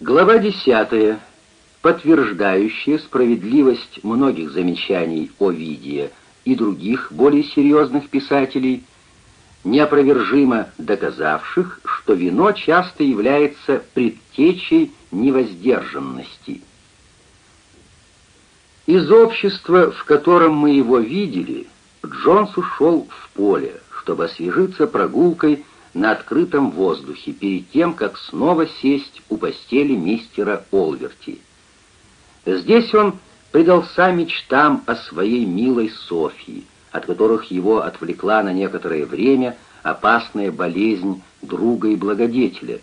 Глава 10, подтверждающая справедливость многих замечаний Овидия и других более серьезных писателей, неопровержимо доказавших, что вино часто является предтечей невоздержанности. Из общества, в котором мы его видели, Джонс ушел в поле, чтобы освежиться прогулкой на открытом воздухе перед тем, как снова сесть у постели мистера Олверти. Здесь он предался мечтам о своей милой Софии, от которых его отвлекла на некоторое время опасная болезнь друга и благодетеля.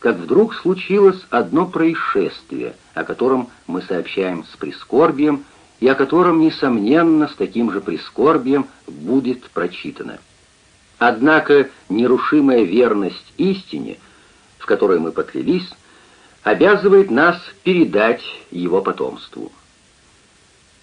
Как вдруг случилось одно происшествие, о котором мы сообщаем с прискорбием, и о котором, несомненно, с таким же прискорбием будет прочитано. Однако нерушимая верность истине, в которой мы поклялись, обязывает нас передать его потомству.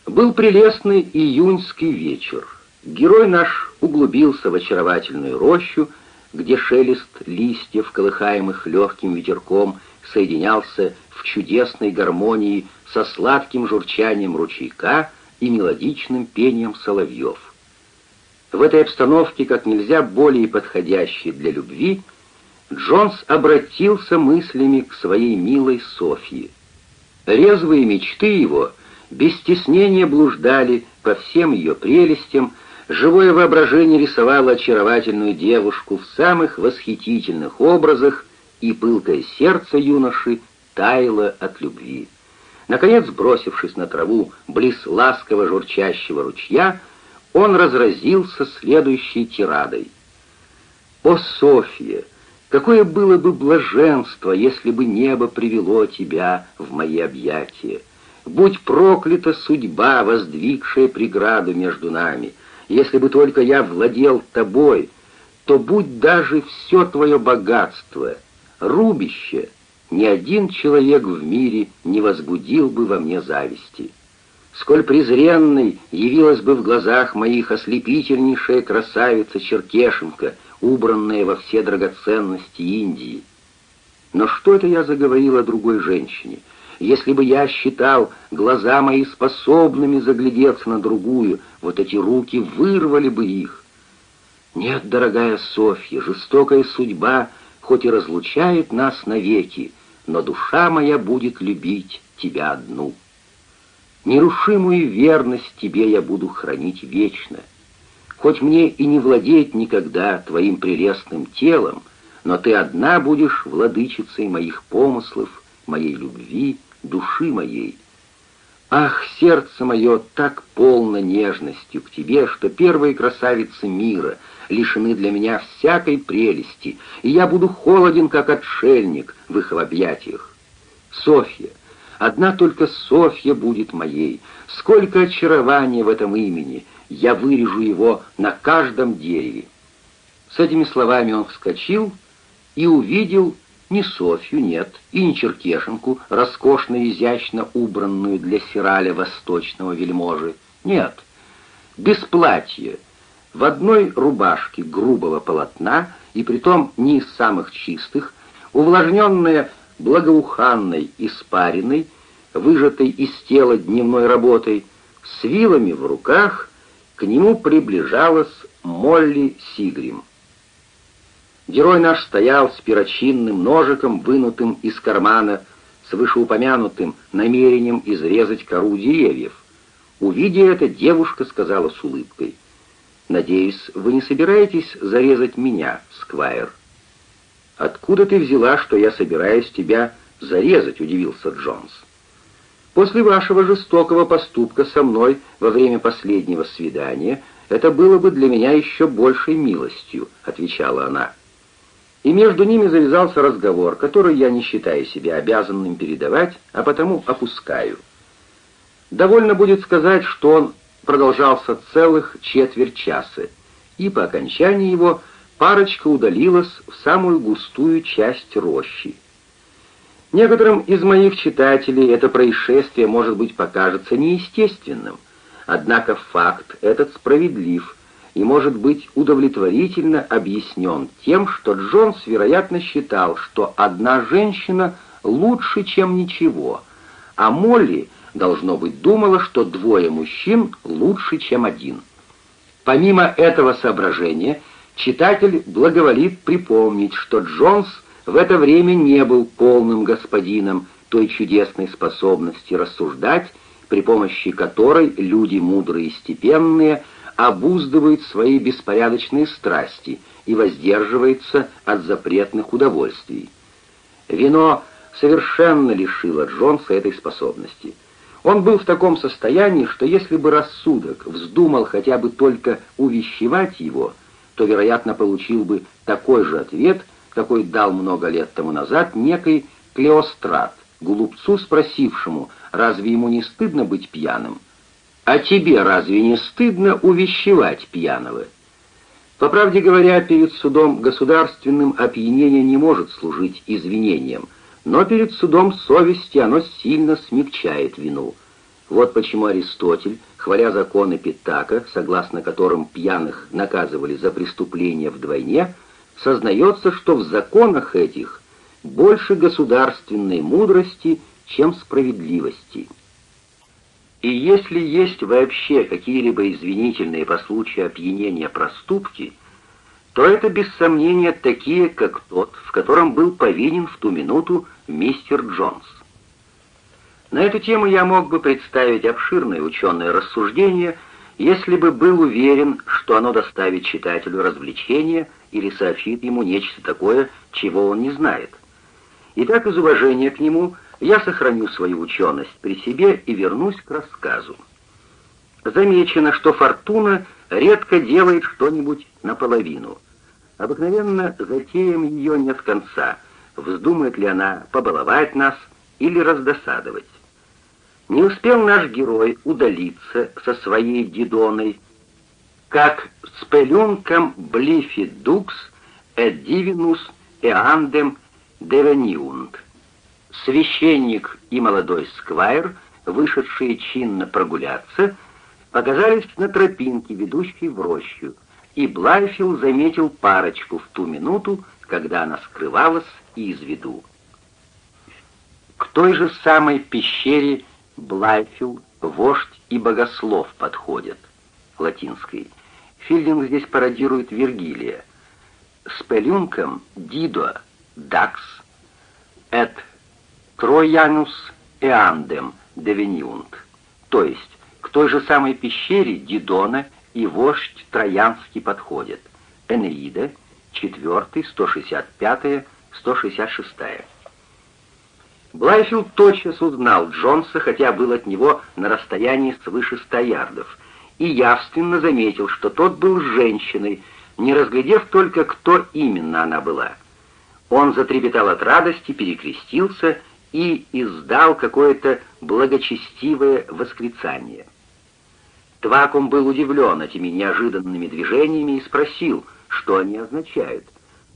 Был прелестный июньский вечер. Герой наш углубился в очаровательную рощу, где шелест листьев, колыхаемых легким ветерком, соединялся в чудесной гармонии со сладким журчанием ручейка и мелодичным пением соловьев. В этой обстановке, как нельзя более подходящей для любви, Джонс обратился мыслями к своей милой Софье. Резвые мечты его без стеснения блуждали по всем ее прелестям, живое воображение рисовало очаровательную девушку в самых восхитительных образах, и пылкое сердце юноши таяло от любви. Наконец, бросившись на траву близ ласково журчащего ручья, он разразился следующей тирадой. «О, Софья, какое было бы блаженство, если бы небо привело тебя в мои объятия! Будь проклята судьба, воздвигшая преграду между нами! Если бы только я владел тобой, то будь даже все твое богатство, рубище, ни один человек в мире не возбудил бы во мне зависти» сколь презренной явилась бы в глазах моих ослепительнейшая красавица Черкешенко, убранная во все драгоценности Индии. Но что это я заговорил о другой женщине? Если бы я считал глаза мои способными заглядеться на другую, вот эти руки вырвали бы их. Нет, дорогая Софья, жестокая судьба хоть и разлучает нас навеки, но душа моя будет любить тебя одну». Нерушимую верность тебе я буду хранить вечно. Хоть мне и не владеть никогда твоим прелестным телом, но ты одна будешь владычицей моих помыслов, моей любви, души моей. Ах, сердце мое так полно нежностью к тебе, что первые красавицы мира лишены для меня всякой прелести, и я буду холоден, как отшельник в их объятиях. Софья, Одна только Софья будет моей. Сколько очарования в этом имени! Я вырежу его на каждом дереве. С этими словами он вскочил и увидел не Софью, нет, и не Черкешенку, роскошно и изящно убранную для сираля восточного вельможи. Нет, без платья, в одной рубашке грубого полотна, и притом не из самых чистых, увлажненная благоуханной, испаренной, выжатой из тела дневной работой, с вилами в руках, к нему приближалась Молли Сигрим. Герой наш стоял с перочинным ножиком, вынутым из кармана, с вышеупомянутым намерением изрезать кору деревьев. Увидя это, девушка сказала с улыбкой, «Надеюсь, вы не собираетесь зарезать меня, Сквайр?» «Откуда ты взяла, что я собираюсь тебя зарезать?» — удивился Джонс. «После вашего жестокого поступка со мной во время последнего свидания это было бы для меня еще большей милостью», — отвечала она. И между ними завязался разговор, который я не считаю себя обязанным передавать, а потому опускаю. Довольно будет сказать, что он продолжался целых четверть часа, и по окончании его парочка удалилась в самую густую часть рощи. Некоторым из моих читателей это происшествие, может быть, покажется неестественным, однако факт этот справедлив и может быть удовлетворительно объяснен тем, что Джонс, вероятно, считал, что одна женщина лучше, чем ничего, а Молли, должно быть, думала, что двое мужчин лучше, чем один. Помимо этого соображения, читатель благоволит припомнить, что Джонс в это время не был полным господином той чудесной способности рассуждать, при помощи которой люди мудрые и степенные обуздывают свои беспорядочные страсти и воздерживаются от запретных удовольствий. Вино совершенно лишило Джонса этой способности. Он был в таком состоянии, что если бы рассудок вздумал хотя бы только увещевать его, то, вероятно, получил бы такой же ответ, какой дал много лет тому назад некий Клеострат, глупцу, спросившему, разве ему не стыдно быть пьяным? «А тебе разве не стыдно увещевать пьяного?» По правде говоря, перед судом государственным опьянение не может служить извинением – но перед судом совести оно сильно смягчает вину. Вот почему Аристотель, хваля законы Питака, согласно которым пьяных наказывали за преступления вдвойне, сознается, что в законах этих больше государственной мудрости, чем справедливости. И если есть вообще какие-либо извинительные по случаю опьянения проступки, то это без сомнения такие, как тот, в котором был повинен в ту минуту мистер Джонс. На эту тему я мог бы представить обширное ученое рассуждение, если бы был уверен, что оно доставит читателю развлечение или сообщит ему нечто такое, чего он не знает. Итак, из уважения к нему я сохраню свою ученость при себе и вернусь к рассказу. Замечено, что фортуна редко делает что-нибудь наполовину. Обыкновенно затеем ее нет конца, вздумает ли она побаловать нас или раздосадовать. Не успел наш герой удалиться со своей дидоной, как с пелюнком блифи дукс эд дивинус эандем девениунд. Священник и молодой сквайр, вышедшие чинно прогуляться, оказались на тропинке, ведущей в рощу, и Блайфилл заметил парочку в ту минуту, когда она скрывалась из виду. К той же самой пещере Блайфилл, вождь и богослов подходят, латинской. Филдинг здесь пародирует Вергилия. С пелюнком Дидо, Дакс, эт Троянус Эандем Девениунт, то есть к той же самой пещере Дидона и вождь Троянский подходят. Энеида, 4, 165, 166. Блайфилд тотчас узнал Джонса, хотя был от него на расстоянии свыше ста ярдов, и явственно заметил, что тот был женщиной, не разглядев только, кто именно она была. Он затрепетал от радости, перекрестился и издал какое-то благочестивое восклицание. Твакум был удивлен этими неожиданными движениями и спросил, что они означают.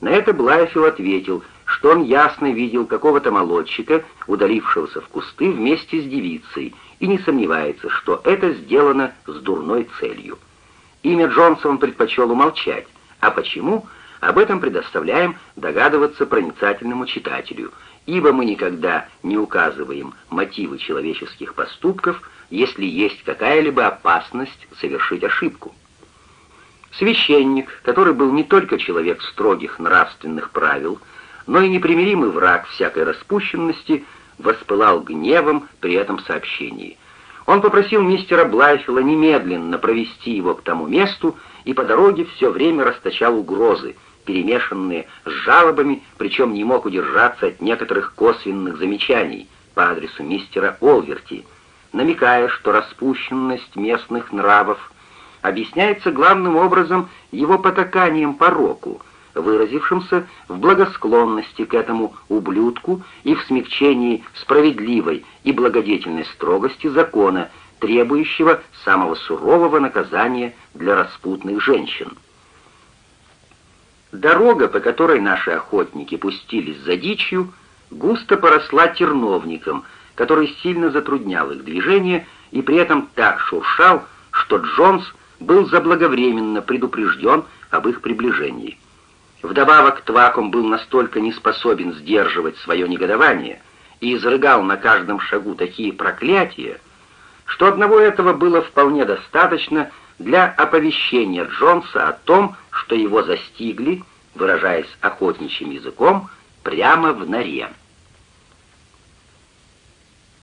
На это Блайфилл ответил, что он ясно видел какого-то молодчика, удалившегося в кусты вместе с девицей, и не сомневается, что это сделано с дурной целью. Имя Джонса он предпочел умолчать. А почему? Об этом предоставляем догадываться проницательному читателю, ибо мы никогда не указываем мотивы человеческих поступков, если есть какая-либо опасность совершить ошибку. Священник, который был не только человек строгих нравственных правил, но и непримиримый враг всякой распущенности, воспылал гневом при этом сообщении. Он попросил мистера Блайфилла немедленно провести его к тому месту и по дороге все время расточал угрозы, перемешанные с жалобами, причем не мог удержаться от некоторых косвенных замечаний по адресу мистера Олверти, намекая, что распущенность местных нравов объясняется главным образом его потаканием пороку, выразившимся в благосклонности к этому ублюдку и в смягчении справедливой и благодетельной строгости закона, требующего самого сурового наказания для распутных женщин. Дорога, по которой наши охотники пустились за дичью, густо поросла терновником, который сильно затруднял их движение и при этом так шуршал, что Джонс был заблаговременно предупрежден об их приближении. Вдобавок Тваком был настолько неспособен сдерживать свое негодование, и изрыгал на каждом шагу такие проклятия, что одного этого было вполне достаточно для оповещения Джонса о том, что его застигли, выражаясь охотничьим языком, прямо в норе.